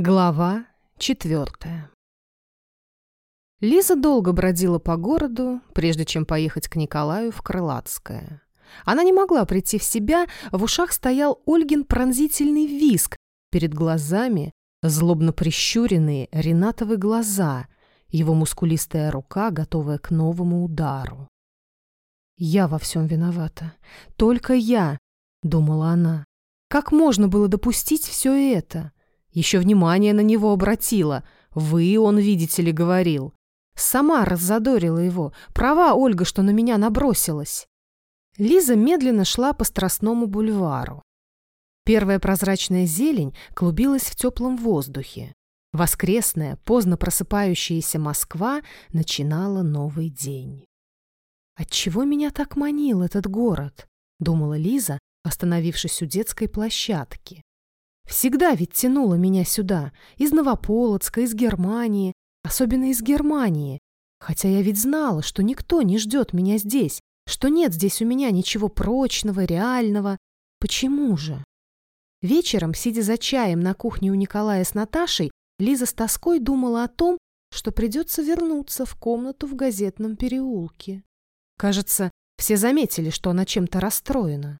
Глава четвертая Лиза долго бродила по городу, прежде чем поехать к Николаю в Крылатское. Она не могла прийти в себя, в ушах стоял Ольгин пронзительный виск, перед глазами злобно прищуренные Ренатовы глаза, его мускулистая рука, готовая к новому удару. «Я во всем виновата. Только я», — думала она. «Как можно было допустить все это?» Еще внимание на него обратила. «Вы, он, видите ли, говорил». Сама раззадорила его. Права Ольга, что на меня набросилась. Лиза медленно шла по Страстному бульвару. Первая прозрачная зелень клубилась в теплом воздухе. Воскресная, поздно просыпающаяся Москва начинала новый день. «Отчего меня так манил этот город?» — думала Лиза, остановившись у детской площадки. Всегда ведь тянуло меня сюда, из Новополоцка, из Германии, особенно из Германии. Хотя я ведь знала, что никто не ждет меня здесь, что нет здесь у меня ничего прочного, реального. Почему же? Вечером, сидя за чаем на кухне у Николая с Наташей, Лиза с тоской думала о том, что придется вернуться в комнату в газетном переулке. Кажется, все заметили, что она чем-то расстроена.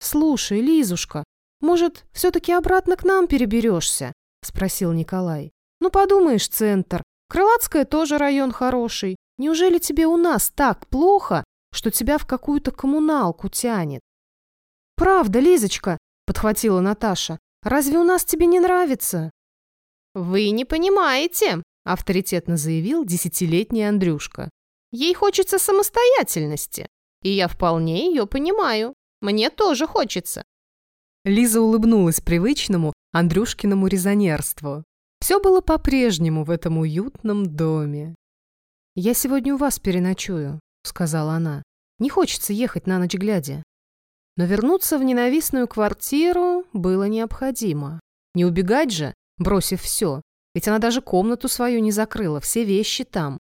«Слушай, Лизушка, может, все-таки обратно к нам переберешься?» — спросил Николай. «Ну, подумаешь, центр. Крылатская тоже район хороший. Неужели тебе у нас так плохо, что тебя в какую-то коммуналку тянет?» «Правда, Лизочка», — подхватила Наташа. «Разве у нас тебе не нравится?» «Вы не понимаете», — авторитетно заявил десятилетний Андрюшка. «Ей хочется самостоятельности, и я вполне ее понимаю. Мне тоже хочется. Лиза улыбнулась привычному Андрюшкиному резонерству. Все было по-прежнему в этом уютном доме. «Я сегодня у вас переночую», — сказала она. «Не хочется ехать на ночь глядя». Но вернуться в ненавистную квартиру было необходимо. Не убегать же, бросив все, ведь она даже комнату свою не закрыла, все вещи там.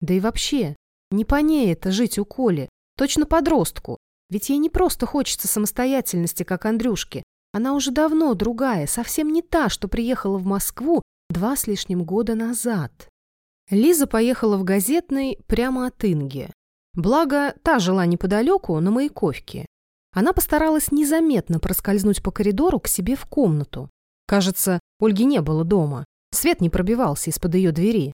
Да и вообще, не по ней это жить у Коли, точно подростку, ведь ей не просто хочется самостоятельности, как Андрюшке. Она уже давно другая, совсем не та, что приехала в Москву два с лишним года назад. Лиза поехала в газетный прямо от Инги. Благо, та жила неподалеку, на Маяковке. Она постаралась незаметно проскользнуть по коридору к себе в комнату. Кажется, Ольги не было дома. Свет не пробивался из-под ее двери.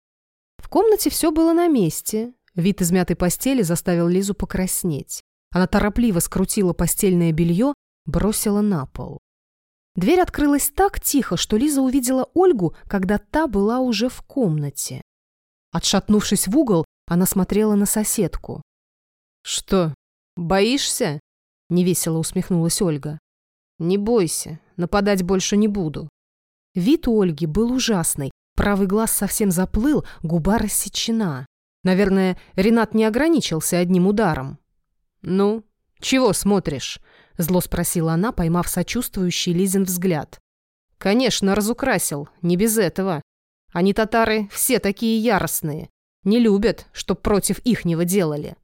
В комнате все было на месте. Вид измятой постели заставил Лизу покраснеть. Она торопливо скрутила постельное белье, бросила на пол. Дверь открылась так тихо, что Лиза увидела Ольгу, когда та была уже в комнате. Отшатнувшись в угол, она смотрела на соседку. «Что, боишься?» — невесело усмехнулась Ольга. «Не бойся, нападать больше не буду». Вид у Ольги был ужасный. Правый глаз совсем заплыл, губа рассечена. Наверное, Ренат не ограничился одним ударом. «Ну, чего смотришь?» — зло спросила она, поймав сочувствующий Лизин взгляд. «Конечно, разукрасил, не без этого. Они, татары, все такие яростные. Не любят, чтоб против ихнего делали».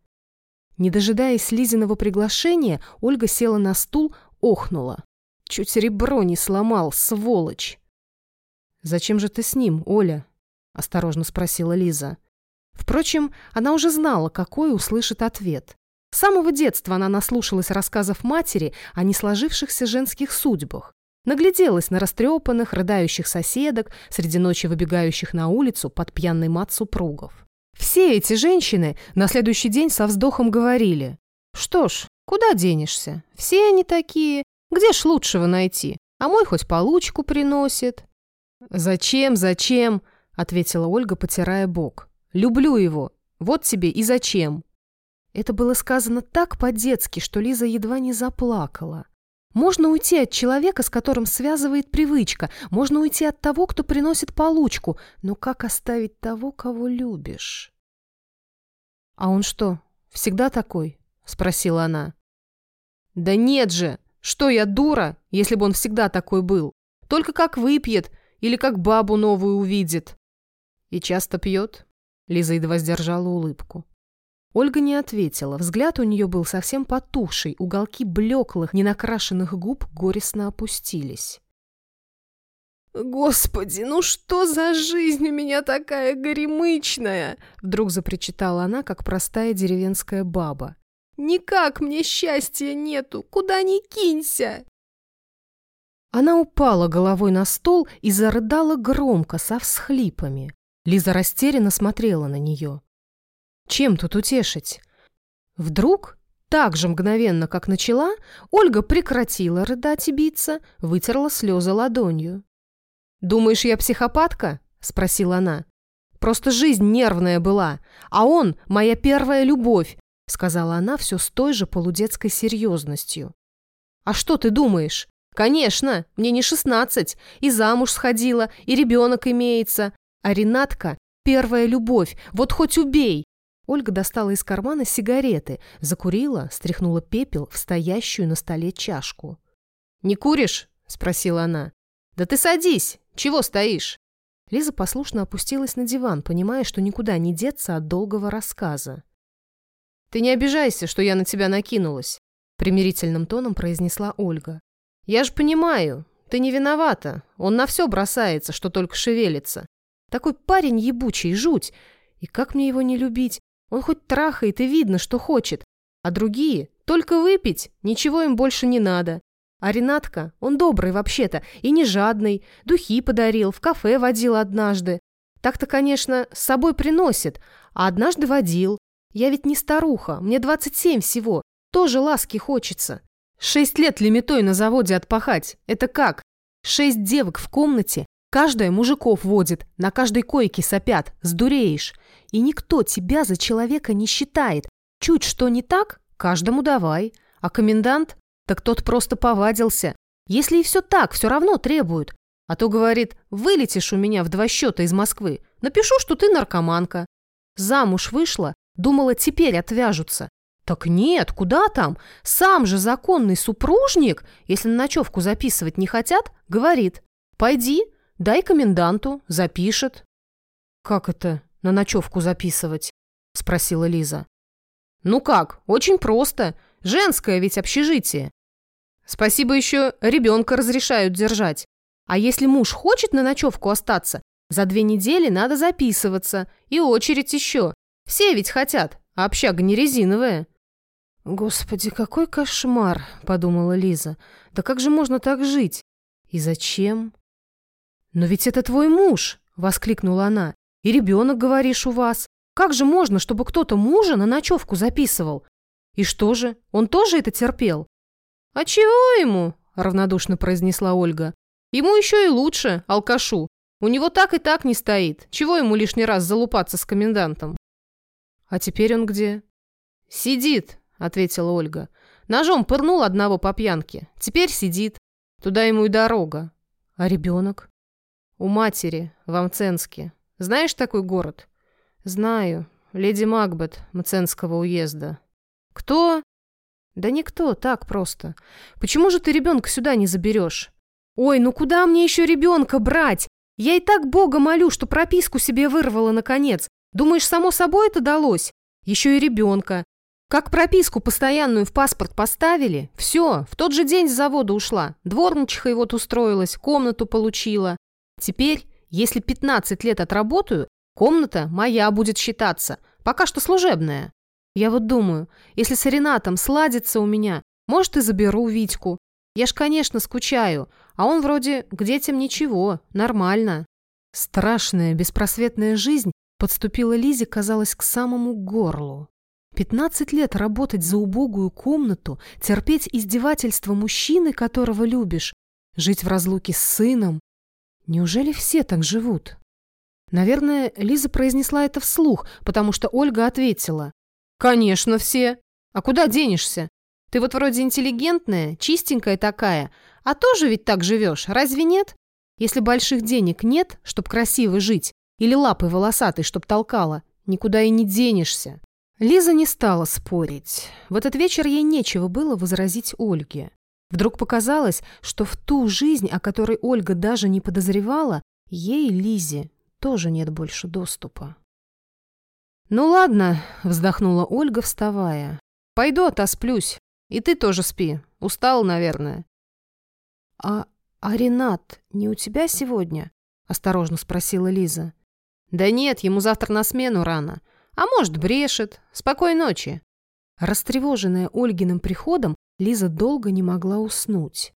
Не дожидаясь Лизиного приглашения, Ольга села на стул, охнула. «Чуть ребро не сломал, сволочь!» «Зачем же ты с ним, Оля?» — осторожно спросила Лиза. Впрочем, она уже знала, какой услышит ответ. С самого детства она наслушалась рассказов матери о несложившихся женских судьбах. Нагляделась на растрепанных, рыдающих соседок, среди ночи выбегающих на улицу под пьяный мат супругов. Все эти женщины на следующий день со вздохом говорили, «Что ж, куда денешься? Все они такие. Где ж лучшего найти? А мой хоть получку приносит». «Зачем, зачем?» — ответила Ольга, потирая бок. «Люблю его. Вот тебе и зачем». Это было сказано так по-детски, что Лиза едва не заплакала. Можно уйти от человека, с которым связывает привычка, можно уйти от того, кто приносит получку, но как оставить того, кого любишь? «А он что, всегда такой?» — спросила она. «Да нет же! Что я дура, если бы он всегда такой был? Только как выпьет или как бабу новую увидит». «И часто пьет?» — Лиза едва сдержала улыбку. Ольга не ответила. Взгляд у нее был совсем потухший, уголки блеклых, ненакрашенных губ горестно опустились. «Господи, ну что за жизнь у меня такая горемычная?» Вдруг запричитала она, как простая деревенская баба. «Никак мне счастья нету, куда ни кинься!» Она упала головой на стол и зарыдала громко, со всхлипами. Лиза растерянно смотрела на нее. Чем тут утешить? Вдруг, так же мгновенно, как начала, Ольга прекратила рыдать и биться, вытерла слезы ладонью. «Думаешь, я психопатка?» — спросила она. «Просто жизнь нервная была, а он — моя первая любовь», — сказала она все с той же полудетской серьезностью. «А что ты думаешь? Конечно, мне не шестнадцать, и замуж сходила, и ребенок имеется. А Ренатка — первая любовь, вот хоть убей!» Ольга достала из кармана сигареты, закурила, стряхнула пепел в стоящую на столе чашку. «Не куришь?» — спросила она. «Да ты садись, чего стоишь?» Лиза послушно опустилась на диван, понимая, что никуда не деться от долгого рассказа. «Ты не обижайся, что я на тебя накинулась», — примирительным тоном произнесла Ольга. «Я ж понимаю, ты не виновата. Он на все бросается, что только шевелится. Такой парень ебучий, жуть. И как мне его не любить? Он хоть трахает и видно, что хочет. А другие только выпить, ничего им больше не надо. А Ренатка, он добрый вообще-то и не жадный, духи подарил, в кафе водил однажды. Так-то, конечно, с собой приносит, а однажды водил. Я ведь не старуха, мне 27 всего, тоже ласки хочется. Шесть лет лимитой на заводе отпахать, это как? Шесть девок в комнате, каждая мужиков водит, на каждой койке сопят, сдуреешь. И никто тебя за человека не считает. Чуть что не так, каждому давай. А комендант? Так тот просто повадился. Если и все так, все равно требуют. А то, говорит, вылетишь у меня в два счета из Москвы. Напишу, что ты наркоманка. Замуж вышла, думала, теперь отвяжутся. Так нет, куда там? Сам же законный супружник, если на ночевку записывать не хотят, говорит. Пойди, дай коменданту, запишет. Как это на ночевку записывать? Спросила Лиза. Ну как, очень просто. Женское ведь общежитие. Спасибо еще ребенка разрешают держать. А если муж хочет на ночевку остаться, за две недели надо записываться. И очередь еще. Все ведь хотят, а общага не резиновая. «Господи, какой кошмар!» – подумала Лиза. «Да как же можно так жить? И зачем?» «Но ведь это твой муж!» – воскликнула она. «И ребенок, говоришь, у вас. Как же можно, чтобы кто-то мужа на ночевку записывал? И что же, он тоже это терпел? А чего ему? равнодушно произнесла Ольга. Ему еще и лучше, алкашу. У него так и так не стоит. Чего ему лишний раз залупаться с комендантом? А теперь он где? Сидит, ответила Ольга. Ножом пырнул одного по пьянке. Теперь сидит. Туда ему и дорога. А ребенок? У матери, в Амценске. Знаешь такой город? Знаю. Леди Макбет, Мценского уезда. «Кто?» «Да никто, так просто. Почему же ты ребенка сюда не заберешь?» «Ой, ну куда мне еще ребенка брать? Я и так Бога молю, что прописку себе вырвала наконец. Думаешь, само собой это далось? Еще и ребенка. Как прописку постоянную в паспорт поставили? Все, в тот же день с завода ушла. Дворничиха вот устроилась, комнату получила. Теперь, если 15 лет отработаю, комната моя будет считаться. Пока что служебная. Я вот думаю, если с Ренатом сладится у меня, может, и заберу Витьку. Я ж, конечно, скучаю, а он вроде к детям ничего, нормально. Страшная, беспросветная жизнь подступила Лизе, казалось, к самому горлу. Пятнадцать лет работать за убогую комнату, терпеть издевательства мужчины, которого любишь, жить в разлуке с сыном. Неужели все так живут? Наверное, Лиза произнесла это вслух, потому что Ольга ответила. «Конечно, все. А куда денешься? Ты вот вроде интеллигентная, чистенькая такая, а тоже ведь так живешь, разве нет? Если больших денег нет, чтоб красиво жить, или лапы волосатой, чтоб толкала, никуда и не денешься». Лиза не стала спорить. В этот вечер ей нечего было возразить Ольге. Вдруг показалось, что в ту жизнь, о которой Ольга даже не подозревала, ей, Лизе, тоже нет больше доступа. «Ну ладно», — вздохнула Ольга, вставая. «Пойду отосплюсь. И ты тоже спи. Устал, наверное». «А, «А Ренат не у тебя сегодня?» — осторожно спросила Лиза. «Да нет, ему завтра на смену рано. А может, брешет. Спокойной ночи». Растревоженная Ольгиным приходом, Лиза долго не могла уснуть.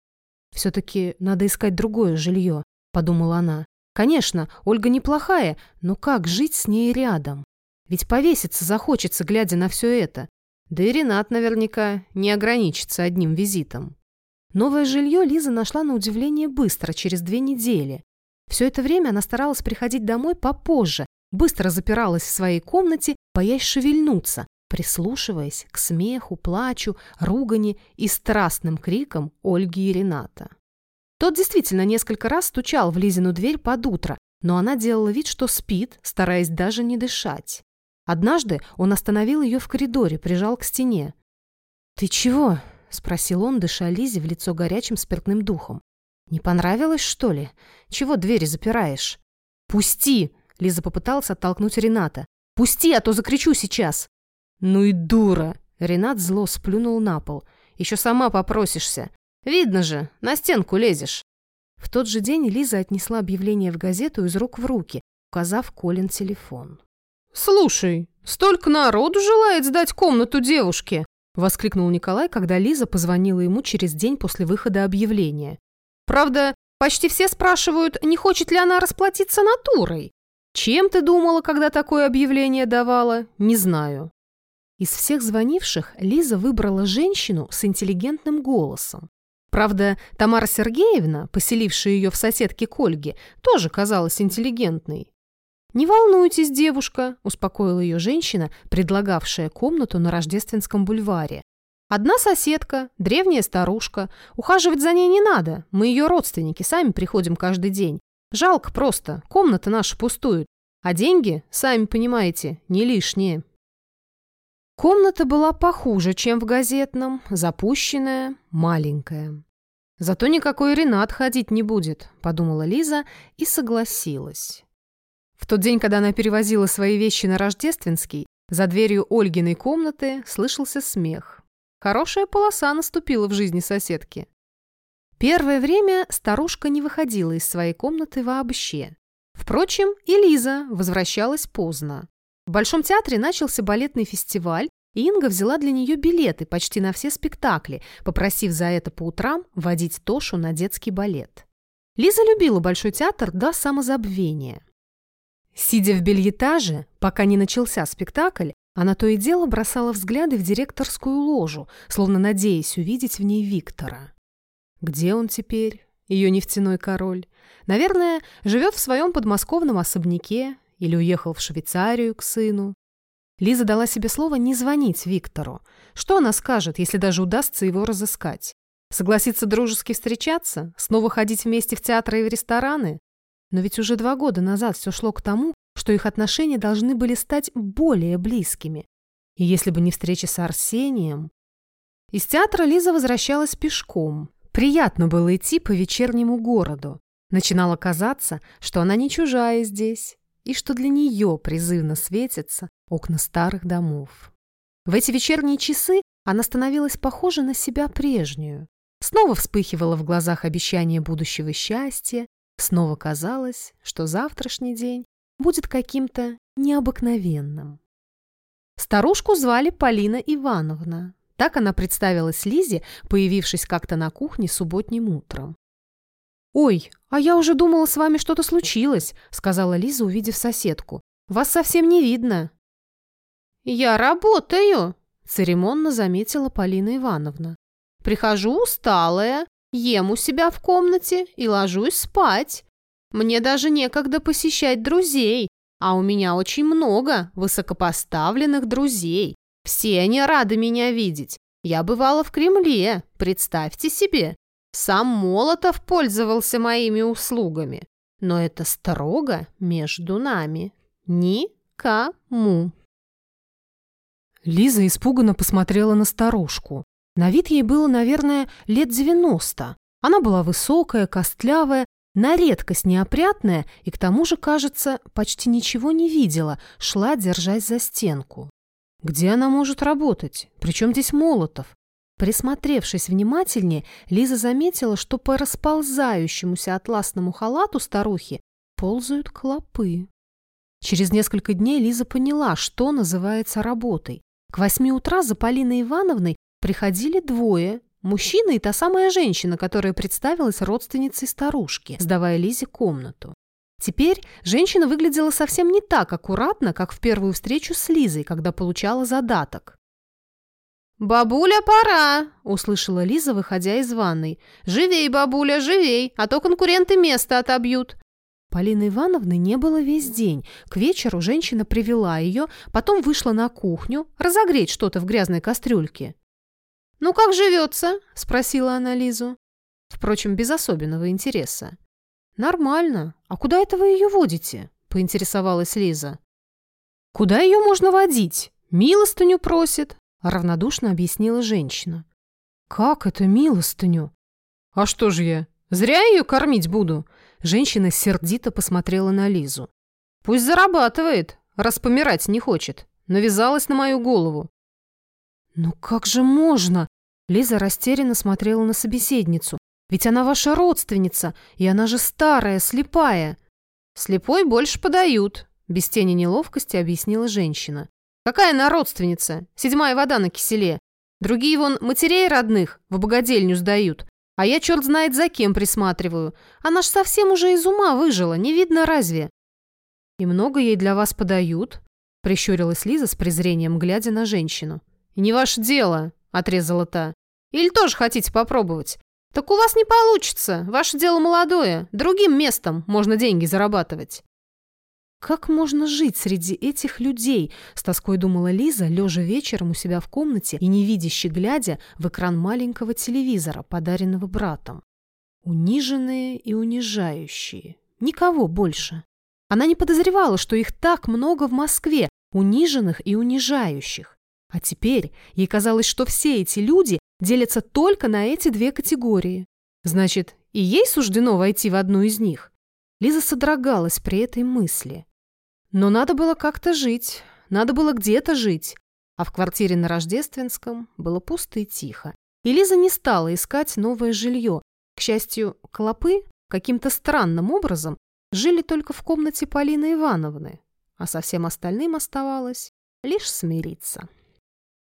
«Все-таки надо искать другое жилье», — подумала она. «Конечно, Ольга неплохая, но как жить с ней рядом? Ведь повеситься захочется, глядя на все это. Да и Ренат наверняка не ограничится одним визитом». Новое жилье Лиза нашла на удивление быстро, через две недели. Все это время она старалась приходить домой попозже, быстро запиралась в своей комнате, боясь шевельнуться, прислушиваясь к смеху, плачу, ругани и страстным крикам Ольги и Рената. Тот действительно несколько раз стучал в Лизину дверь под утро, но она делала вид, что спит, стараясь даже не дышать. Однажды он остановил ее в коридоре, прижал к стене. «Ты чего?» — спросил он, дыша Лизе в лицо горячим спиртным духом. «Не понравилось, что ли? Чего двери запираешь?» «Пусти!» — Лиза попыталась оттолкнуть Рената. «Пусти, а то закричу сейчас!» «Ну и дура!» — Ренат зло сплюнул на пол. «Еще сама попросишься. Видно же, на стенку лезешь». В тот же день Лиза отнесла объявление в газету из рук в руки, указав Колин телефон. «Слушай, столько народу желает сдать комнату девушке!» — воскликнул Николай, когда Лиза позвонила ему через день после выхода объявления. Правда, почти все спрашивают, не хочет ли она расплатиться натурой. Чем ты думала, когда такое объявление давала? Не знаю. Из всех звонивших Лиза выбрала женщину с интеллигентным голосом. Правда, Тамара Сергеевна, поселившая ее в соседке к тоже казалась интеллигентной. «Не волнуйтесь, девушка», – успокоила ее женщина, предлагавшая комнату на Рождественском бульваре. Одна соседка, древняя старушка. Ухаживать за ней не надо. Мы ее родственники, сами приходим каждый день. Жалко просто, комната наша пустует. А деньги, сами понимаете, не лишние. Комната была похуже, чем в газетном, запущенная, маленькая. Зато никакой Ренат ходить не будет, подумала Лиза и согласилась. В тот день, когда она перевозила свои вещи на Рождественский, за дверью Ольгиной комнаты слышался смех. Хорошая полоса наступила в жизни соседки. Первое время старушка не выходила из своей комнаты вообще. Впрочем, и Лиза возвращалась поздно. В Большом театре начался балетный фестиваль, и Инга взяла для нее билеты почти на все спектакли, попросив за это по утрам водить Тошу на детский балет. Лиза любила Большой театр до самозабвения. Сидя в бельетаже, пока не начался спектакль, она то и дело бросала взгляды в директорскую ложу, словно надеясь увидеть в ней Виктора. Где он теперь, ее нефтяной король? Наверное, живет в своем подмосковном особняке или уехал в Швейцарию к сыну. Лиза дала себе слово не звонить Виктору. Что она скажет, если даже удастся его разыскать? Согласится дружески встречаться? Снова ходить вместе в театры и в рестораны? Но ведь уже два года назад все шло к тому, что их отношения должны были стать более близкими. И если бы не встреча с Арсением... Из театра Лиза возвращалась пешком. Приятно было идти по вечернему городу. Начинало казаться, что она не чужая здесь, и что для нее призывно светятся окна старых домов. В эти вечерние часы она становилась похожа на себя прежнюю. Снова вспыхивало в глазах обещание будущего счастья, снова казалось, что завтрашний день будет каким-то необыкновенным. Старушку звали Полина Ивановна. Так она представилась Лизе, появившись как-то на кухне субботним утром. «Ой, а я уже думала, с вами что-то случилось», — сказала Лиза, увидев соседку. «Вас совсем не видно». «Я работаю», — церемонно заметила Полина Ивановна. «Прихожу усталая, ем у себя в комнате и ложусь спать. Мне даже некогда посещать друзей, а у меня очень много высокопоставленных друзей. Все они рады меня видеть. Я бывала в Кремле, представьте себе. Сам Молотов пользовался моими услугами. Но это строго между нами. Никому. Лиза испуганно посмотрела на старушку. На вид ей было, наверное, лет девяносто. Она была высокая, костлявая, на редкость неопрятная и к тому же, кажется, почти ничего не видела, шла, держась за стенку. Где она может работать? Причем здесь Молотов? Присмотревшись внимательнее, Лиза заметила, что по расползающемуся атласному халату старухи ползают клопы. Через несколько дней Лиза поняла, что называется работой. К восьми утра за Полиной Ивановной приходили двое – мужчина и та самая женщина, которая представилась родственницей старушки, сдавая Лизе комнату. Теперь женщина выглядела совсем не так аккуратно, как в первую встречу с Лизой, когда получала задаток. «Бабуля, пора!» – услышала Лиза, выходя из ванной. «Живей, бабуля, живей, а то конкуренты место отобьют!» Полины Ивановны не было весь день. К вечеру женщина привела ее, потом вышла на кухню разогреть что-то в грязной кастрюльке. «Ну как живется?» – спросила она Лизу. Впрочем, без особенного интереса. «Нормально. А куда это вы ее водите?» – поинтересовалась Лиза. «Куда ее можно водить? Милостыню просит», – равнодушно объяснила женщина. «Как это милостыню?» «А что же я? Зря ее кормить буду?» Женщина сердито посмотрела на Лизу. «Пусть зарабатывает, раз помирать не хочет. Навязалась на мою голову». «Ну как же можно?» Лиза растерянно смотрела на собеседницу. «Ведь она ваша родственница, и она же старая, слепая». «Слепой больше подают», — без тени неловкости объяснила женщина. Какая она родственница? Седьмая вода на киселе. Другие вон матерей родных в богадельню сдают. А я черт знает за кем присматриваю. Она ж совсем уже из ума выжила, не видно разве?» «И много ей для вас подают?» — прищурилась Лиза с презрением, глядя на женщину. «Не ваше дело», — отрезала та. «Или тоже хотите попробовать? Так у вас не получится. Ваше дело молодое. Другим местом можно деньги зарабатывать». «Как можно жить среди этих людей?» – с тоской думала Лиза, лежа вечером у себя в комнате и невидяще глядя в экран маленького телевизора, подаренного братом. Униженные и унижающие. Никого больше. Она не подозревала, что их так много в Москве, униженных и унижающих. А теперь ей казалось, что все эти люди делятся только на эти две категории. Значит, и ей суждено войти в одну из них. Лиза содрогалась при этой мысли. Но надо было как-то жить, надо было где-то жить. А в квартире на Рождественском было пусто и тихо. И Лиза не стала искать новое жилье. К счастью, клопы каким-то странным образом жили только в комнате Полины Ивановны, а со всем остальным оставалось лишь смириться.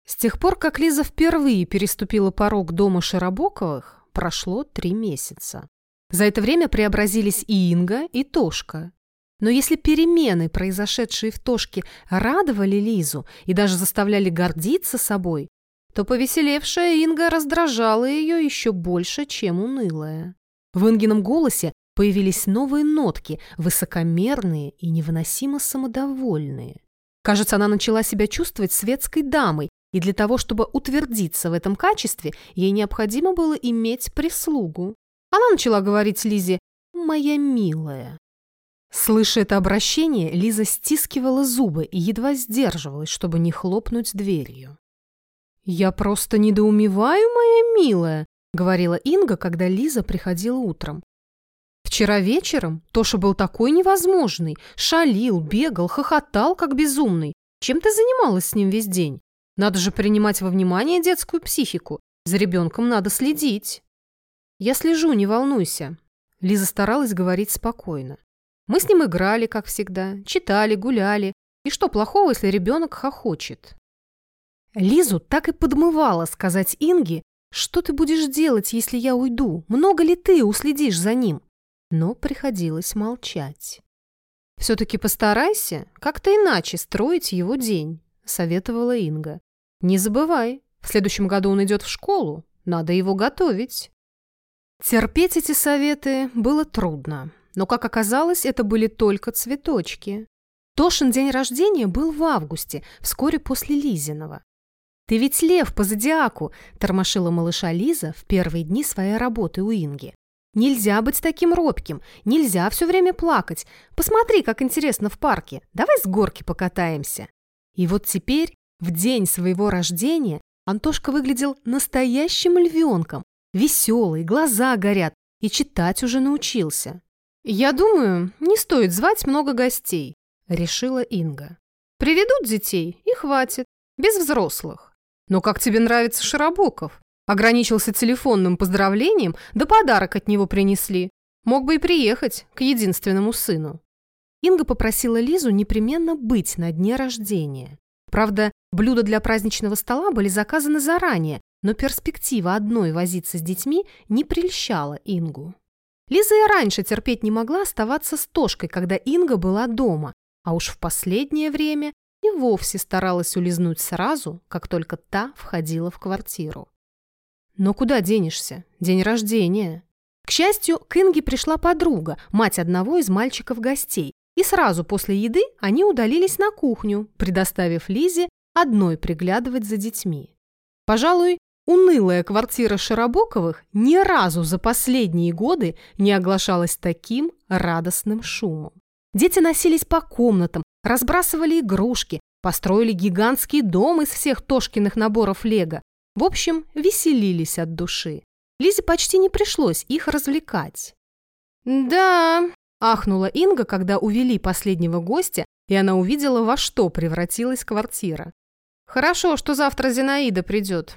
С тех пор, как Лиза впервые переступила порог дома Широбоковых, прошло три месяца. За это время преобразились и Инга, и Тошка. Но если перемены, произошедшие в Тошке, радовали Лизу и даже заставляли гордиться собой, то повеселевшая Инга раздражала ее еще больше, чем унылая. В Ингином голосе появились новые нотки, высокомерные и невыносимо самодовольные. Кажется, она начала себя чувствовать светской дамой, и для того, чтобы утвердиться в этом качестве, ей необходимо было иметь прислугу. Она начала говорить Лизе «моя милая». Слыша это обращение, Лиза стискивала зубы и едва сдерживалась, чтобы не хлопнуть дверью. «Я просто недоумеваю, моя милая», — говорила Инга, когда Лиза приходила утром. «Вчера вечером Тоша был такой невозможный, шалил, бегал, хохотал, как безумный. Чем ты занималась с ним весь день? Надо же принимать во внимание детскую психику. За ребенком надо следить». «Я слежу, не волнуйся». Лиза старалась говорить спокойно. Мы с ним играли, как всегда, читали, гуляли. И что плохого, если ребенок хохочет? Лизу так и подмывало сказать Инге, что ты будешь делать, если я уйду? Много ли ты уследишь за ним? Но приходилось молчать. «Все-таки постарайся как-то иначе строить его день», — советовала Инга. «Не забывай, в следующем году он идет в школу, надо его готовить». Терпеть эти советы было трудно. Но, как оказалось, это были только цветочки. Тошин день рождения был в августе, вскоре после Лизиного. «Ты ведь лев по зодиаку», – тормошила малыша Лиза в первые дни своей работы у Инги. «Нельзя быть таким робким, нельзя все время плакать. Посмотри, как интересно в парке. Давай с горки покатаемся». И вот теперь, в день своего рождения, Антошка выглядел настоящим львенком. Веселый, глаза горят, и читать уже научился. «Я думаю, не стоит звать много гостей», — решила Инга. «Приведут детей и хватит, без взрослых. Но как тебе нравится Широбоков? Ограничился телефонным поздравлением, да подарок от него принесли. Мог бы и приехать к единственному сыну. Инга попросила Лизу непременно быть на дне рождения. Правда, блюда для праздничного стола были заказаны заранее, но перспектива одной возиться с детьми не прельщала Ингу. Лиза и раньше терпеть не могла оставаться с Тошкой, когда Инга была дома, а уж в последнее время и вовсе старалась улизнуть сразу, как только та входила в квартиру. Но куда денешься? День рождения. К счастью, к Инге пришла подруга, мать одного из мальчиков-гостей, и сразу после еды они удалились на кухню, предоставив Лизе одной приглядывать за детьми. Пожалуй, унылая квартира Широбоковых ни разу за последние годы не оглашалась таким радостным шумом. Дети носились по комнатам, разбрасывали игрушки, построили гигантский дом из всех Тошкиных наборов лего. В общем, веселились от души. Лизе почти не пришлось их развлекать. «Да», – ахнула Инга, когда увели последнего гостя, и она увидела, во что превратилась квартира. «Хорошо, что завтра Зинаида придет».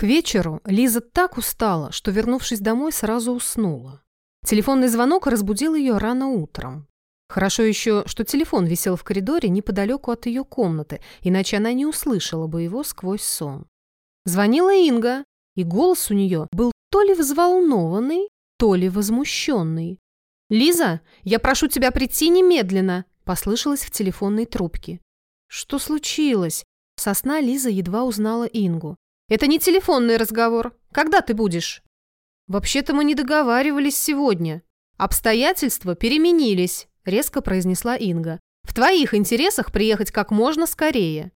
К вечеру Лиза так устала, что, вернувшись домой, сразу уснула. Телефонный звонок разбудил ее рано утром. Хорошо еще, что телефон висел в коридоре неподалеку от ее комнаты, иначе она не услышала бы его сквозь сон. Звонила Инга, и голос у нее был то ли взволнованный, то ли возмущенный. «Лиза, я прошу тебя прийти немедленно!» послышалось в телефонной трубке. «Что случилось?» Со сна Лиза едва узнала Ингу. «Это не телефонный разговор. Когда ты будешь?» «Вообще-то мы не договаривались сегодня. Обстоятельства переменились», резко произнесла Инга. «В твоих интересах приехать как можно скорее».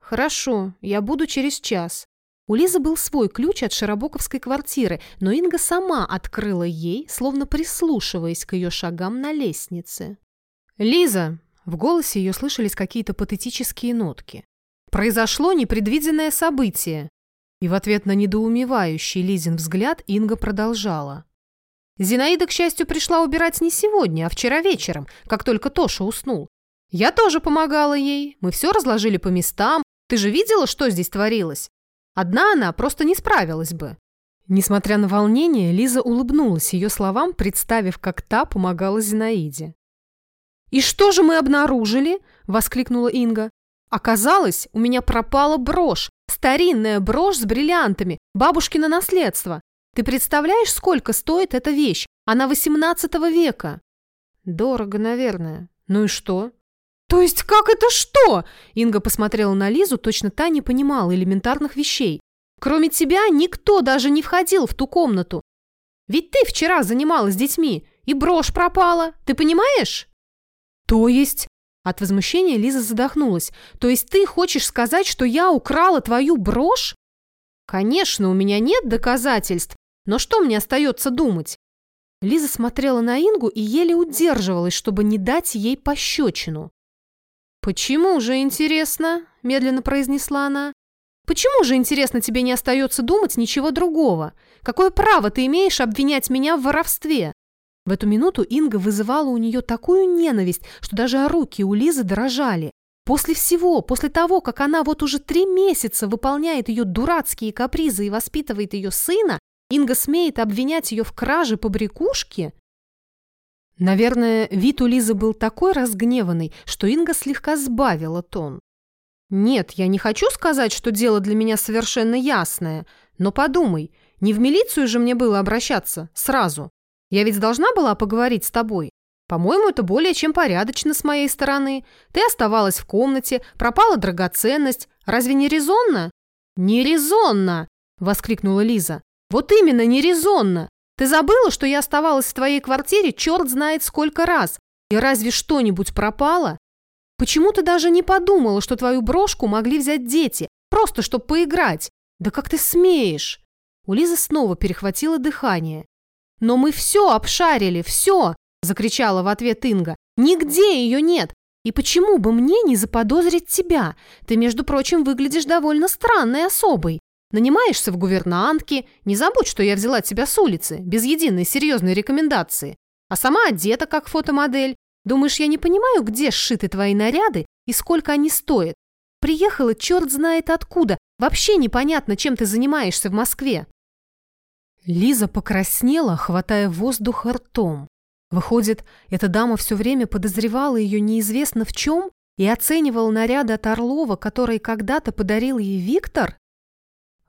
«Хорошо, я буду через час». У Лизы был свой ключ от Широбоковской квартиры, но Инга сама открыла ей, словно прислушиваясь к ее шагам на лестнице. «Лиза!» – в голосе ее слышались какие-то патетические нотки. «Произошло непредвиденное событие!» И в ответ на недоумевающий Лизин взгляд Инга продолжала. Зинаида, к счастью, пришла убирать не сегодня, а вчера вечером, как только Тоша уснул. Я тоже помогала ей, мы все разложили по местам. Ты же видела, что здесь творилось? Одна она просто не справилась бы. Несмотря на волнение, Лиза улыбнулась ее словам, представив, как та помогала Зинаиде. «И что же мы обнаружили?» – воскликнула Инга. «Оказалось, у меня пропала брошь, старинная брошь с бриллиантами, бабушкино наследство. Ты представляешь, сколько стоит эта вещь? Она 18 века. Дорого, наверное. Ну и что? То есть как это что? Инга посмотрела на Лизу, точно та не понимала элементарных вещей. Кроме тебя никто даже не входил в ту комнату. Ведь ты вчера занималась детьми, и брошь пропала, ты понимаешь? То есть... От возмущения Лиза задохнулась. То есть ты хочешь сказать, что я украла твою брошь? Конечно, у меня нет доказательств, но что мне остается думать? Лиза смотрела на Ингу и еле удерживалась, чтобы не дать ей пощечину. «Почему же интересно?» – медленно произнесла она. «Почему же, интересно, тебе не остается думать ничего другого? Какое право ты имеешь обвинять меня в воровстве?» В эту минуту Инга вызывала у нее такую ненависть, что даже руки у Лизы дрожали. После всего, после того, как она вот уже три месяца выполняет ее дурацкие капризы и воспитывает ее сына, Инга смеет обвинять ее в краже побрякушки? Наверное, вид у Лизы был такой разгневанный, что Инга слегка сбавила тон. «Нет, я не хочу сказать, что дело для меня совершенно ясное, но подумай, не в милицию же мне было обращаться сразу. Я ведь должна была поговорить с тобой. По-моему, это более чем порядочно с моей стороны. Ты оставалась в комнате, пропала драгоценность. Разве не резонно?» «Не резонно!» – воскликнула Лиза. Вот именно, нерезонно. Ты забыла, что я оставалась в твоей квартире черт знает сколько раз? И разве что-нибудь пропало? Почему ты даже не подумала, что твою брошку могли взять дети, просто чтобы поиграть? Да как ты смеешь?» У Лизы снова перехватило дыхание. «Но мы все обшарили, все!» – закричала в ответ Инга. «Нигде ее нет! И почему бы мне не заподозрить тебя? Ты, между прочим, выглядишь довольно странной особой. Нанимаешься в гувернантки, не забудь, что я взяла тебя с улицы, без единой серьезной рекомендации. А сама одета как фотомодель. Думаешь, я не понимаю, где сшиты твои наряды и сколько они стоят? Приехала черт знает откуда, Вообще непонятно, чем ты занимаешься в Москве». Лиза покраснела, хватая воздух ртом. Выходит, эта дама все время подозревала ее неизвестно в чем и оценивала наряды от Орлова, которые когда-то подарил ей Виктор?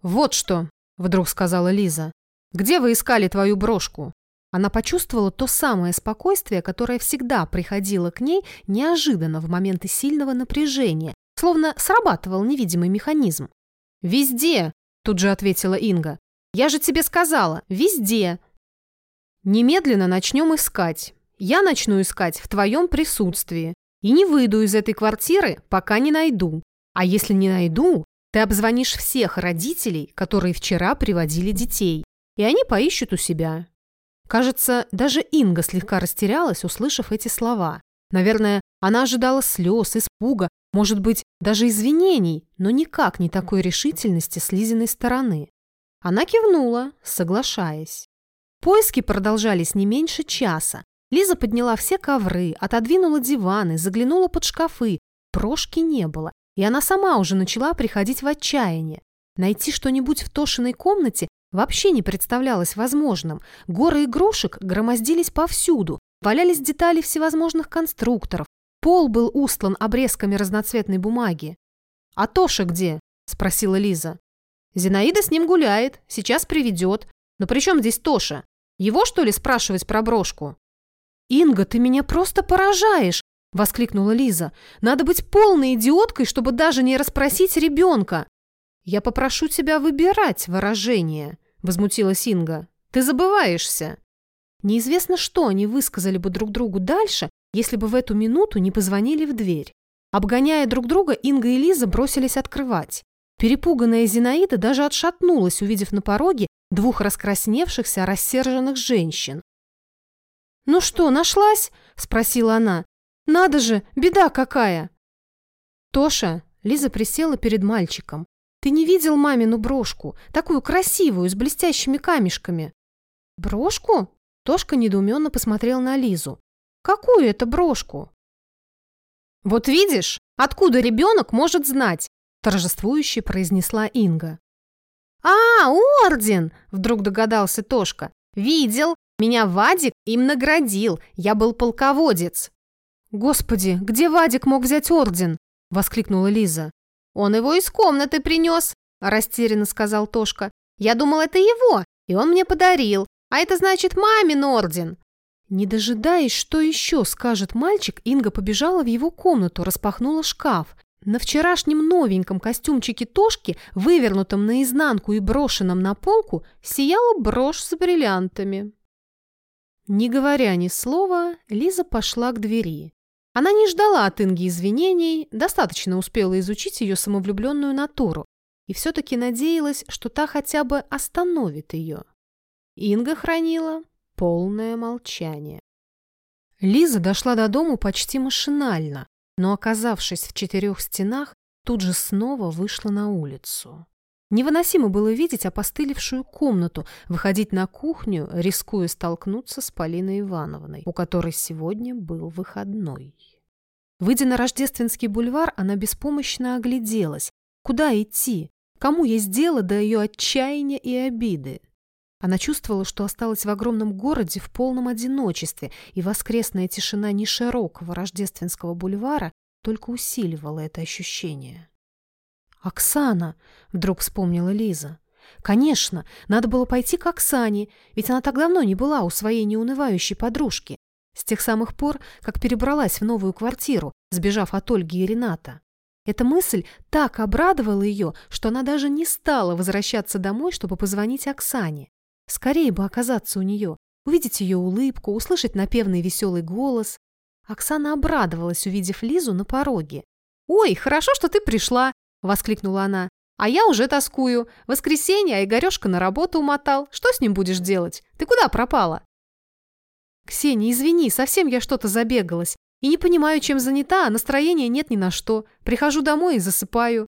«Вот что», — вдруг сказала Лиза, — «где вы искали твою брошку?» Она почувствовала то самое спокойствие, которое всегда приходило к ней неожиданно в моменты сильного напряжения, словно срабатывал невидимый механизм. «Везде!» – тут же ответила Инга. «Я же тебе сказала, везде!» «Немедленно начнем искать. Я начну искать в твоем присутствии. И не выйду из этой квартиры, пока не найду. А если не найду, ты обзвонишь всех родителей, которые вчера приводили детей, и они поищут у себя. Кажется, даже Инга слегка растерялась, услышав эти слова. Наверное, она ожидала слез, испуга, может быть, даже извинений, но никак не такой решительности с Лизиной стороны. Она кивнула, соглашаясь. Поиски продолжались не меньше часа. Лиза подняла все ковры, отодвинула диваны, заглянула под шкафы. Прошки не было, и она сама уже начала приходить в отчаяние. Найти что-нибудь в Тошиной комнате вообще не представлялось возможным. Горы игрушек громоздились повсюду, валялись детали всевозможных конструкторов, пол был устлан обрезками разноцветной бумаги. «А Тоша где?» – спросила Лиза. «Зинаида с ним гуляет, сейчас приведет. Но при чем здесь Тоша? Его, что ли, спрашивать про брошку?» «Инга, ты меня просто поражаешь!» – воскликнула Лиза. «Надо быть полной идиоткой, чтобы даже не расспросить ребенка!» «Я попрошу тебя выбирать выражение», возмутилась Инга. «Ты забываешься!» Неизвестно, что они высказали бы друг другу дальше, если бы в эту минуту не позвонили в дверь. Обгоняя друг друга, Инга и Лиза бросились открывать. Перепуганная Зинаида даже отшатнулась, увидев на пороге двух раскрасневшихся, рассерженных женщин. «Ну что, нашлась?» – спросила она. «Надо же, беда какая!» «Тоша!» – Лиза присела перед мальчиком. Ты не видел мамину брошку, такую красивую, с блестящими камешками?» «Брошку?» Тошка недоуменно посмотрел на Лизу. «Какую это брошку?» «Вот видишь, откуда ребенок может знать?» Торжествующе произнесла Инга. «А, орден!» – вдруг догадался Тошка. «Видел, меня Вадик им наградил, я был полководец». «Господи, где Вадик мог взять орден?» – воскликнула Лиза. «Он его из комнаты принес», – растерянно сказал Тошка. «Я думал, это его, и он мне подарил. А это значит мамин орден». Не дожидаясь, что еще скажет мальчик, Инга побежала в его комнату, распахнула шкаф. На вчерашнем новеньком костюмчике Тошки, вывернутом наизнанку и брошенном на полку, сияла брошь с бриллиантами. Не говоря ни слова, Лиза пошла к двери. Она не ждала от Инги извинений, достаточно успела изучить ее самовлюбленную натуру и все-таки надеялась, что та хотя бы остановит ее. Инга хранила полное молчание. Лиза дошла до дому почти машинально, но, оказавшись в четырех стенах, тут же снова вышла на улицу. Невыносимо было видеть опостылевшую комнату, выходить на кухню, рискуя столкнуться с Полиной Ивановной, у которой сегодня был выходной. Выйдя на Рождественский бульвар, она беспомощно огляделась. Куда идти? Кому есть дело до ее отчаяния и обиды? Она чувствовала, что осталась в огромном городе в полном одиночестве, и воскресная тишина неширокого Рождественского бульвара только усиливала это ощущение. «Оксана!» — вдруг вспомнила Лиза. «Конечно, надо было пойти к Оксане, ведь она так давно не была у своей неунывающей подружки, с тех самых пор, как перебралась в новую квартиру, сбежав от Ольги и Рената. Эта мысль так обрадовала ее, что она даже не стала возвращаться домой, чтобы позвонить Оксане. Скорее бы оказаться у нее, увидеть ее улыбку, услышать напевный веселый голос. Оксана обрадовалась, увидев Лизу на пороге. «Ой, хорошо, что ты пришла!» воскликнула она. «А я уже тоскую. Воскресенье, а Игорешка на работу умотал. Что с ним будешь делать? Ты куда пропала?» «Ксения, извини, совсем я что-то забегалась. И не понимаю, чем занята, а настроения нет ни на что. Прихожу домой и засыпаю».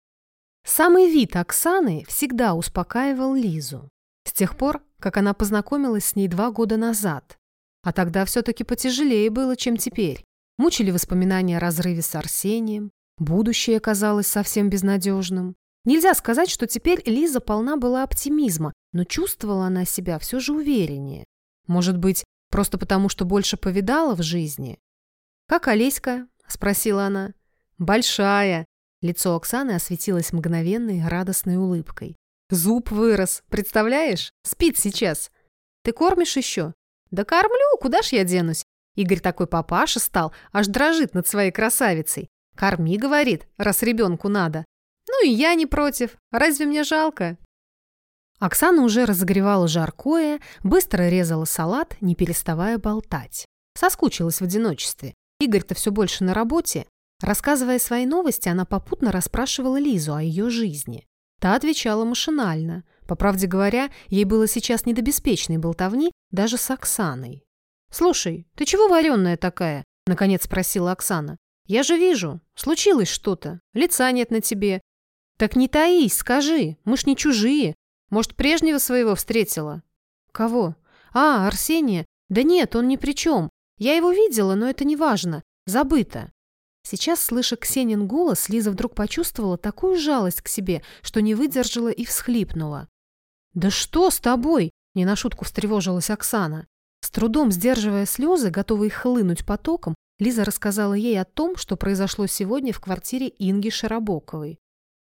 Самый вид Оксаны всегда успокаивал Лизу. С тех пор, как она познакомилась с ней два года назад. А тогда все-таки потяжелее было, чем теперь. Мучили воспоминания о разрыве с Арсением, Будущее казалось совсем безнадежным. Нельзя сказать, что теперь Лиза полна была оптимизма, но чувствовала она себя все же увереннее. Может быть, просто потому, что больше повидала в жизни? «Как Олеська?» – спросила она. «Большая!» Лицо Оксаны осветилось мгновенной радостной улыбкой. «Зуб вырос, представляешь? Спит сейчас. Ты кормишь еще?» «Да кормлю, куда ж я денусь?» Игорь такой папаша стал, аж дрожит над своей красавицей. «Корми», — говорит, раз ребенку надо. Ну и я не против. Разве мне жалко? Оксана уже разогревала жаркое, быстро резала салат, не переставая болтать. Соскучилась в одиночестве. Игорь-то все больше на работе. Рассказывая свои новости, она попутно расспрашивала Лизу о ее жизни. Та отвечала машинально. По правде говоря, ей было сейчас не до беспечной болтовни даже с Оксаной. «Слушай, ты чего вареная такая?» – наконец спросила Оксана. «Я же вижу, случилось что-то. Лица нет на тебе. «Так не таись, скажи, мы ж не чужие. Может, прежнего своего встретила?» «Кого? А, Арсения? Да нет, он ни при чем. Я его видела, но это не важно. Забыто». Сейчас, слыша Ксенин голос, Лиза вдруг почувствовала такую жалость к себе, что не выдержала и всхлипнула. «Да что с тобой?» – не на шутку встревожилась Оксана. С трудом сдерживая слезы, готовые хлынуть потоком, Лиза рассказала ей о том, что произошло сегодня в квартире Инги Широбоковой.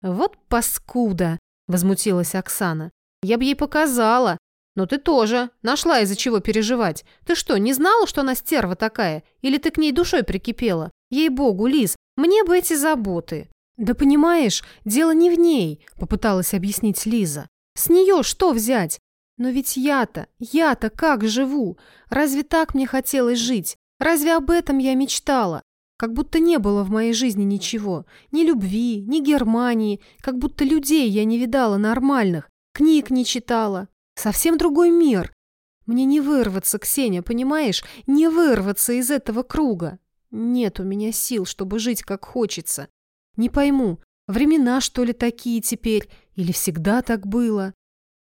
«Вот паскуда!» – возмутилась Оксана. «Я бы ей показала. Но ты тоже. Нашла из-за чего переживать. Ты что, не знала, что она стерва такая? Или ты к ней душой прикипела? Ей-богу, Лиз, мне бы эти заботы». «Да понимаешь, дело не в ней», – попыталась объяснить Лиза. «С нее что взять? Но ведь я-то, я-то как живу? Разве так мне хотелось жить? Разве об этом я мечтала? Как будто не было в моей жизни ничего. Ни любви, ни Германии. Как будто людей я не видала нормальных. Книг не читала. Совсем другой мир. Мне не вырваться, Ксения, понимаешь? Не вырваться из этого круга. Нет у меня сил, чтобы жить как хочется. Не пойму, времена что ли такие теперь? Или всегда так было?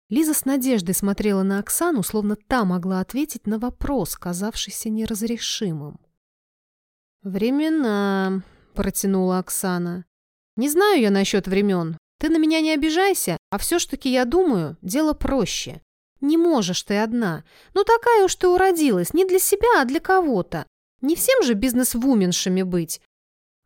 Лиза с надеждой смотрела на Оксану, словно та могла ответить на вопрос, казавшийся неразрешимым. «Времена», — протянула Оксана. «Не знаю я насчет времен. Ты на меня не обижайся, а все ж таки я думаю, дело проще. Не можешь ты одна. Ну такая уж ты уродилась, не для себя, а для кого-то. Не всем же бизнес-вуменшами быть».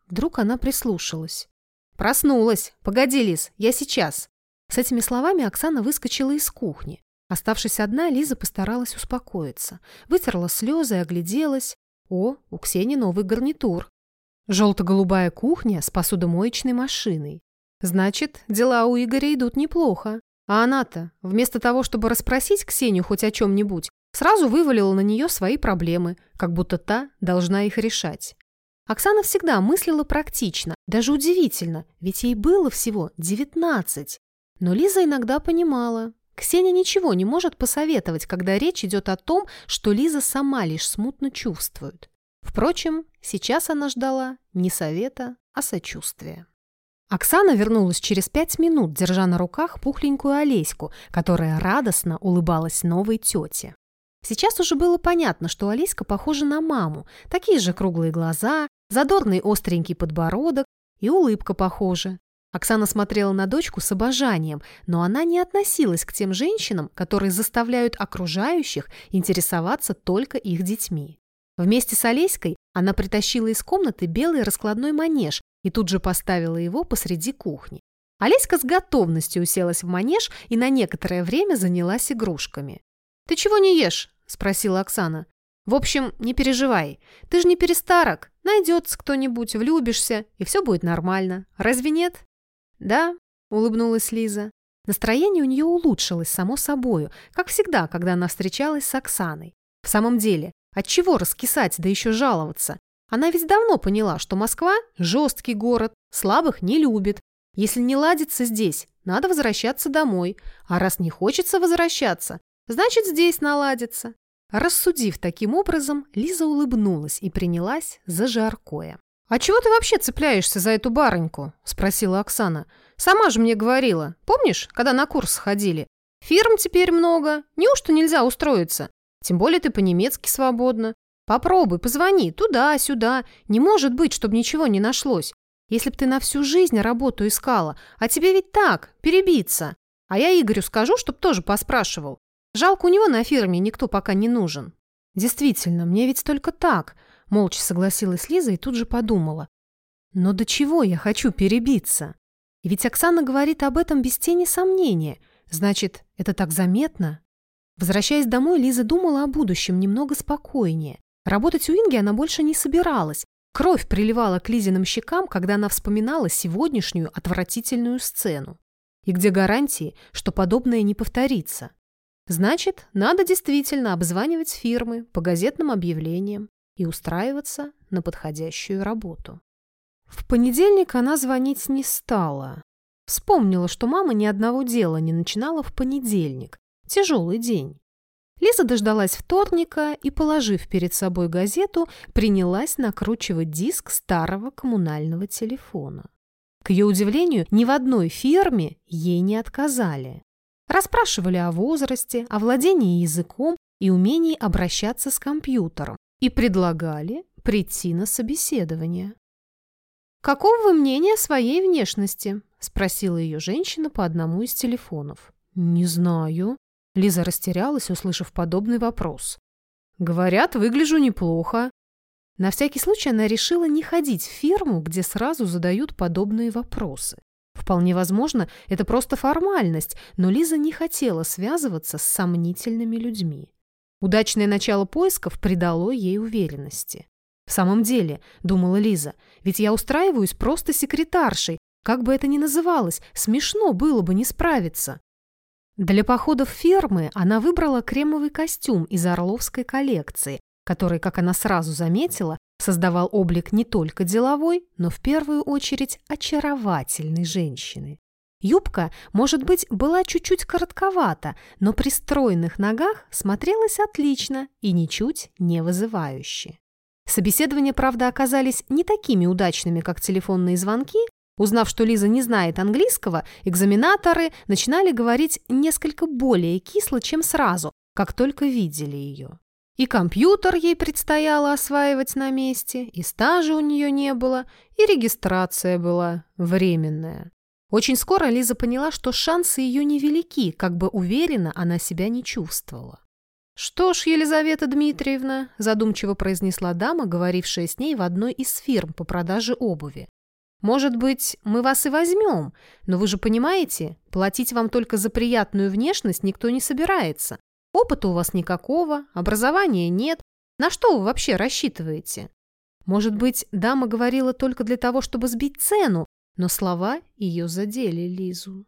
Вдруг она прислушалась. «Проснулась. Погоди, Лиз, я сейчас». С этими словами Оксана выскочила из кухни. Оставшись одна, Лиза постаралась успокоиться. Вытерла слезы и огляделась. О, у Ксении новый гарнитур. Желто-голубая кухня с посудомоечной машиной. Значит, дела у Игоря идут неплохо. А она-то, вместо того, чтобы расспросить Ксению хоть о чем-нибудь, сразу вывалила на нее свои проблемы, как будто та должна их решать. Оксана всегда мыслила практично, даже удивительно, ведь ей было всего 19. Но Лиза иногда понимала, Ксения ничего не может посоветовать, когда речь идет о том, что Лиза сама лишь смутно чувствует. Впрочем, сейчас она ждала не совета, а сочувствия. Оксана вернулась через пять минут, держа на руках пухленькую Олеську, которая радостно улыбалась новой тете. Сейчас уже было понятно, что Олеська похожа на маму. Такие же круглые глаза, задорный остренький подбородок и улыбка похожа. Оксана смотрела на дочку с обожанием, но она не относилась к тем женщинам, которые заставляют окружающих интересоваться только их детьми. Вместе с Олеськой она притащила из комнаты белый раскладной манеж и тут же поставила его посреди кухни. Олеська с готовностью уселась в манеж и на некоторое время занялась игрушками. «Ты чего не ешь?» – спросила Оксана. «В общем, не переживай. Ты же не перестарок. Найдется кто-нибудь, влюбишься, и все будет нормально. Разве нет?» «Да», — улыбнулась Лиза. Настроение у нее улучшилось само собою, как всегда, когда она встречалась с Оксаной. В самом деле, от чего раскисать, да еще жаловаться? Она ведь давно поняла, что Москва – жесткий город, слабых не любит. Если не ладится здесь, надо возвращаться домой. А раз не хочется возвращаться, значит, здесь наладится. Рассудив таким образом, Лиза улыбнулась и принялась за жаркое. «А чего ты вообще цепляешься за эту барыньку?» – спросила Оксана. «Сама же мне говорила. Помнишь, когда на курс ходили? Фирм теперь много. Неужто нельзя устроиться? Тем более ты по-немецки свободна. Попробуй, позвони туда-сюда. Не может быть, чтобы ничего не нашлось. Если б ты на всю жизнь работу искала, а тебе ведь так, перебиться. А я Игорю скажу, чтоб тоже поспрашивал. Жалко, у него на фирме никто пока не нужен». «Действительно, мне ведь только так», — молча согласилась Лиза и тут же подумала. «Но до чего я хочу перебиться? И ведь Оксана говорит об этом без тени сомнения. Значит, это так заметно?» Возвращаясь домой, Лиза думала о будущем немного спокойнее. Работать у Инги она больше не собиралась. Кровь приливала к Лизиным щекам, когда она вспоминала сегодняшнюю отвратительную сцену. И где гарантии, что подобное не повторится? Значит, надо действительно обзванивать фирмы по газетным объявлениям и устраиваться на подходящую работу. В понедельник она звонить не стала. Вспомнила, что мама ни одного дела не начинала в понедельник. Тяжелый день. Лиза дождалась вторника и, положив перед собой газету, принялась накручивать диск старого коммунального телефона. К ее удивлению, ни в одной фирме ей не отказали. Расспрашивали о возрасте, о владении языком и умении обращаться с компьютером и предлагали прийти на собеседование. «Какого вы мнения о своей внешности?» – спросила ее женщина по одному из телефонов. «Не знаю». Лиза растерялась, услышав подобный вопрос. «Говорят, выгляжу неплохо. На всякий случай она решила не ходить в фирму, где сразу задают подобные вопросы. Вполне возможно, это просто формальность, но Лиза не хотела связываться с сомнительными людьми. Удачное начало поисков придало ей уверенности. «В самом деле», — думала Лиза, — «ведь я устраиваюсь просто секретаршей, как бы это ни называлось, смешно было бы не справиться». Для похода в фермы она выбрала кремовый костюм из орловской коллекции, который, как она сразу заметила, создавал облик не только деловой, но в первую очередь очаровательной женщины. Юбка, может быть, была чуть-чуть коротковата, но при стройных ногах смотрелась отлично и ничуть не вызывающе. Собеседования, правда, оказались не такими удачными, как телефонные звонки. Узнав, что Лиза не знает английского, экзаменаторы начинали говорить несколько более кисло, чем сразу, как только видели ее. И компьютер ей предстояло осваивать на месте, и стажа у нее не было, и регистрация была временная. Очень скоро Лиза поняла, что шансы ее невелики, как бы уверенно она себя не чувствовала. «Что ж, Елизавета Дмитриевна», – задумчиво произнесла дама, говорившая с ней в одной из фирм по продаже обуви. «Может быть, мы вас и возьмем, но вы же понимаете, платить вам только за приятную внешность никто не собирается. Опыта у вас никакого, образования нет. На что вы вообще рассчитываете? Может быть, дама говорила только для того, чтобы сбить цену, но слова ее задели Лизу.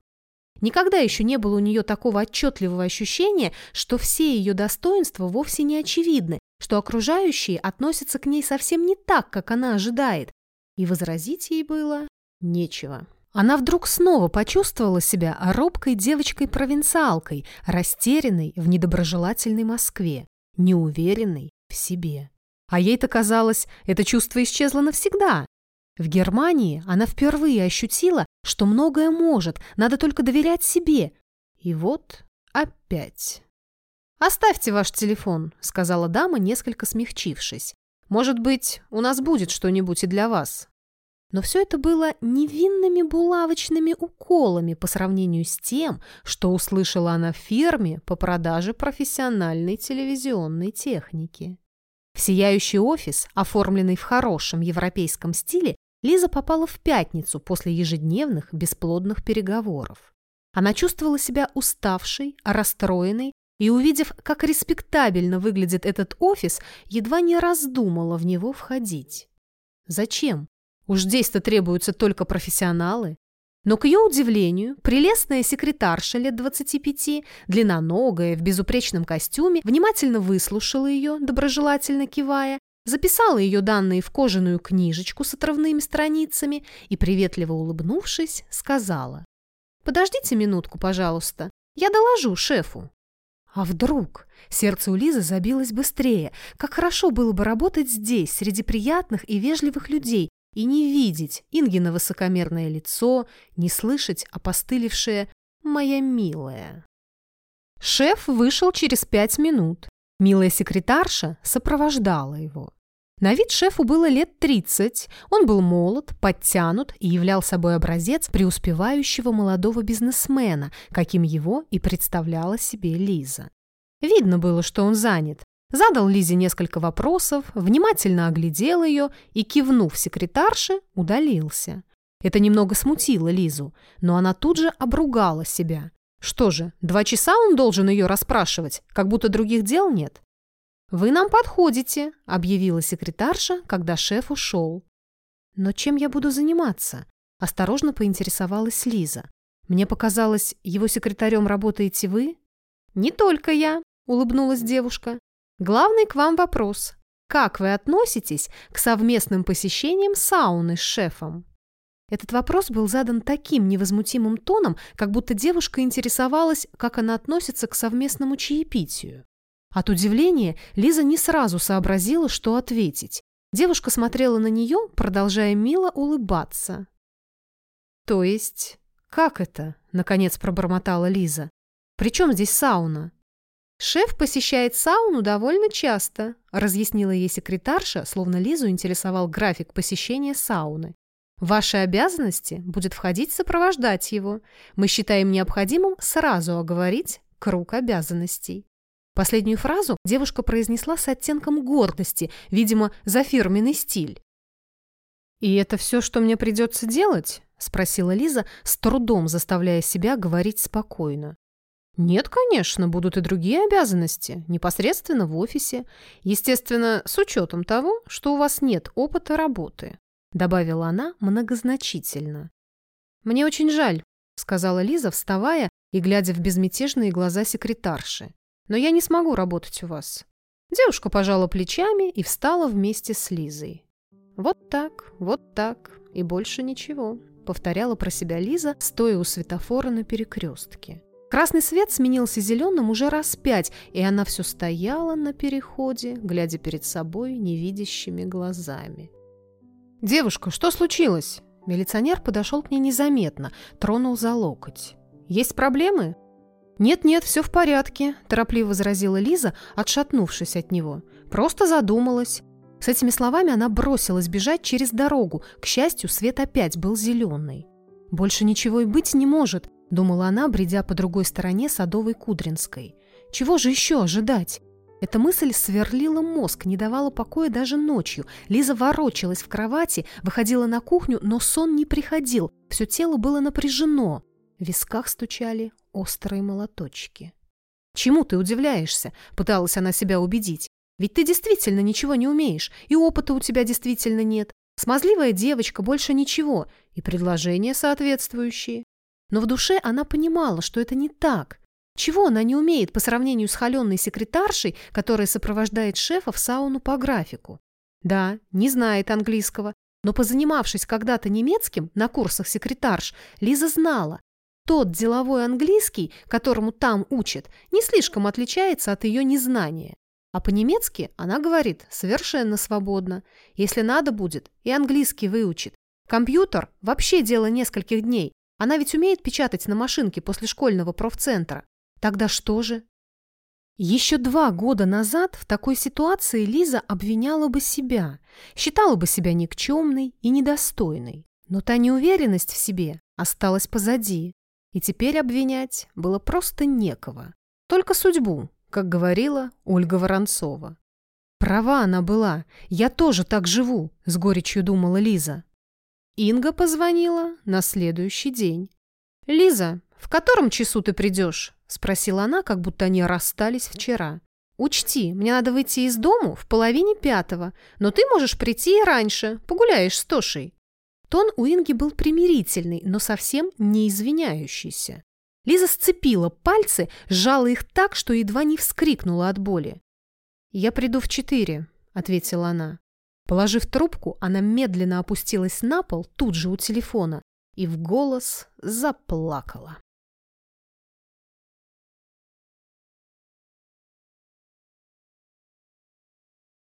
Никогда еще не было у нее такого отчетливого ощущения, что все ее достоинства вовсе не очевидны, что окружающие относятся к ней совсем не так, как она ожидает, и возразить ей было нечего. Она вдруг снова почувствовала себя робкой девочкой-провинциалкой, растерянной в недоброжелательной Москве, неуверенной в себе. А ей-то казалось, это чувство исчезло навсегда. В Германии она впервые ощутила, что многое может, надо только доверять себе. И вот опять. «Оставьте ваш телефон», — сказала дама, несколько смягчившись. «Может быть, у нас будет что-нибудь и для вас». Но все это было невинными булавочными уколами по сравнению с тем, что услышала она в фирме по продаже профессиональной телевизионной техники. В сияющий офис, оформленный в хорошем европейском стиле, Лиза попала в пятницу после ежедневных бесплодных переговоров. Она чувствовала себя уставшей, расстроенной и, увидев, как респектабельно выглядит этот офис, едва не раздумала в него входить. Зачем? Уж здесь-то требуются только профессионалы. Но, к ее удивлению, прелестная секретарша лет 25, длинноногая, в безупречном костюме, внимательно выслушала ее, доброжелательно кивая, записала ее данные в кожаную книжечку с отрывными страницами и, приветливо улыбнувшись, сказала «Подождите минутку, пожалуйста, я доложу шефу». А вдруг? Сердце у Лизы забилось быстрее. Как хорошо было бы работать здесь, среди приятных и вежливых людей, и не видеть Ингина высокомерное лицо, не слышать опостылевшее «моя милая». Шеф вышел через пять минут. Милая секретарша сопровождала его. На вид шефу было лет 30, он был молод, подтянут и являл собой образец преуспевающего молодого бизнесмена, каким его и представляла себе Лиза. Видно было, что он занят. Задал Лизе несколько вопросов, внимательно оглядел ее и, кивнув секретарше, удалился. Это немного смутило Лизу, но она тут же обругала себя. Что же, два часа он должен ее расспрашивать, как будто других дел нет? «Вы нам подходите», — объявила секретарша, когда шеф ушел. «Но чем я буду заниматься?» — осторожно поинтересовалась Лиза. «Мне показалось, его секретарем работаете вы?» «Не только я», — улыбнулась девушка. «Главный к вам вопрос. Как вы относитесь к совместным посещениям сауны с шефом?» Этот вопрос был задан таким невозмутимым тоном, как будто девушка интересовалась, как она относится к совместному чаепитию. От удивления Лиза не сразу сообразила, что ответить. Девушка смотрела на нее, продолжая мило улыбаться. «То есть, как это?» — наконец пробормотала Лиза. «При чем здесь сауна?» «Шеф посещает сауну довольно часто», — разъяснила ей секретарша, словно Лизу интересовал график посещения сауны. «В ваши обязанности будет входить сопровождать его. Мы считаем необходимым сразу оговорить круг обязанностей». Последнюю фразу девушка произнесла с оттенком гордости, видимо, за фирменный стиль. «И это все, что мне придется делать?» — спросила Лиза, с трудом заставляя себя говорить спокойно. «Нет, конечно, будут и другие обязанности, непосредственно в офисе. Естественно, с учетом того, что у вас нет опыта работы», — добавила она многозначительно. «Мне очень жаль», — сказала Лиза, вставая и глядя в безмятежные глаза секретарши но я не смогу работать у вас». Девушка пожала плечами и встала вместе с Лизой. «Вот так, вот так и больше ничего», — повторяла про себя Лиза, стоя у светофора на перекрестке. Красный свет сменился зеленым уже раз пять, и она все стояла на переходе, глядя перед собой невидящими глазами. «Девушка, что случилось?» Милиционер подошел к ней незаметно, тронул за локоть. «Есть проблемы?» «Нет-нет, все в порядке», – торопливо возразила Лиза, отшатнувшись от него. «Просто задумалась». С этими словами она бросилась бежать через дорогу. К счастью, свет опять был зеленый. «Больше ничего и быть не может», – думала она, бредя по другой стороне Садовой Кудринской. «Чего же еще ожидать?» Эта мысль сверлила мозг, не давала покоя даже ночью. Лиза ворочалась в кровати, выходила на кухню, но сон не приходил. Все тело было напряжено. В висках стучали острые молоточки. «Чему ты удивляешься?» – пыталась она себя убедить. «Ведь ты действительно ничего не умеешь, и опыта у тебя действительно нет. Смазливая девочка, больше ничего, и предложения соответствующие». Но в душе она понимала, что это не так. Чего она не умеет по сравнению с холеной секретаршей, которая сопровождает шефа в сауну по графику? Да, не знает английского, но позанимавшись когда-то немецким на курсах секретарш, Лиза знала, тот деловой английский, которому там учат, не слишком отличается от ее незнания. А по-немецки она говорит совершенно свободно. Если надо будет, и английский выучит. Компьютер – вообще дело нескольких дней. Она ведь умеет печатать на машинке после школьного профцентра. Тогда что же? Еще два года назад в такой ситуации Лиза обвиняла бы себя, считала бы себя никчемной и недостойной. Но та неуверенность в себе осталась позади. И теперь обвинять было просто некого. Только судьбу, как говорила Ольга Воронцова. Права она была, я тоже так живу, с горечью думала Лиза. Инга позвонила на следующий день. «Лиза, в котором часу ты придешь?» – спросила она, как будто они расстались вчера. «Учти, мне надо выйти из дому в половине пятого, но ты можешь прийти и раньше, погуляешь с Тошей». Тон у Инги был примирительный, но совсем не извиняющийся. Лиза сцепила пальцы, сжала их так, что едва не вскрикнула от боли. «Я приду в четыре», — ответила она. Положив трубку, она медленно опустилась на пол тут же у телефона и в голос заплакала.